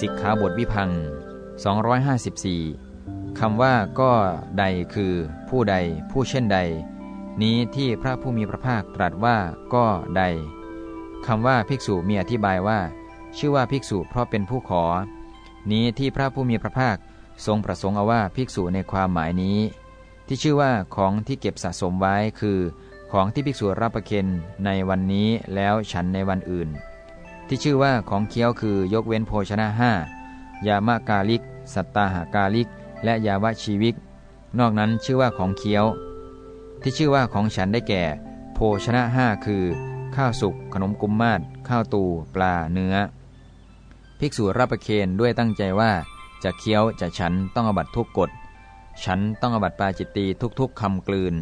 สิกขาบทวิพัง 254 คำว่าก็ใดคือผู้ใดผู้เช่นใด นี้ที่พระผู้มีพระภาคตรัสว่าก็ใดคำว่าภิกษุมีอธิบายว่า ชื่อว่าภิกษุเพราะเป็นผู้ขอ นี้ที่พระผู้มีพระภาคทรงประสงค์เอาว่าภิกษุในความหมายนี้ ที่ชื่อว่าของที่เก็บสะสมไว้คือ ของที่ภิกษุรับประเคนในวันนี้แล้วฉันในวันอื่น ที่ชื่อว่าของเคี้ยวคือยกเว้นโภชนะห้ายามากาลิก สัตตาหากาลิก และยาวชีวิก นอกนั้นชื่อว่าของเคี้ยว ที่ชื่อว่าของฉันได้แก่ โภชนะห้าคือ ข้าวสุกขนมกุมมาศข้าวตู ปลาเนื้อ ภิกษุรับประเคนด้วยตั้งใจว่า จะเคี้ยวจะฉันต้องอบัตทุกกฎฉันต้องอบัตปาจิตตีทุกๆคำกลืน